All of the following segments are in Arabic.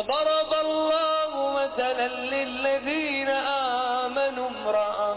وضرب الله مثلا للذين آمنوا امرأة.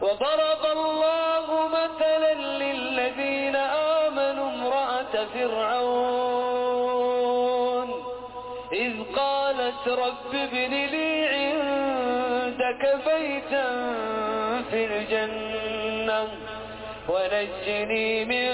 وضرب الله مثلا للذين آمنوا امرأة فرعون. إذ قالت رب ابن لي عندك بيتا في الجنة ونجني من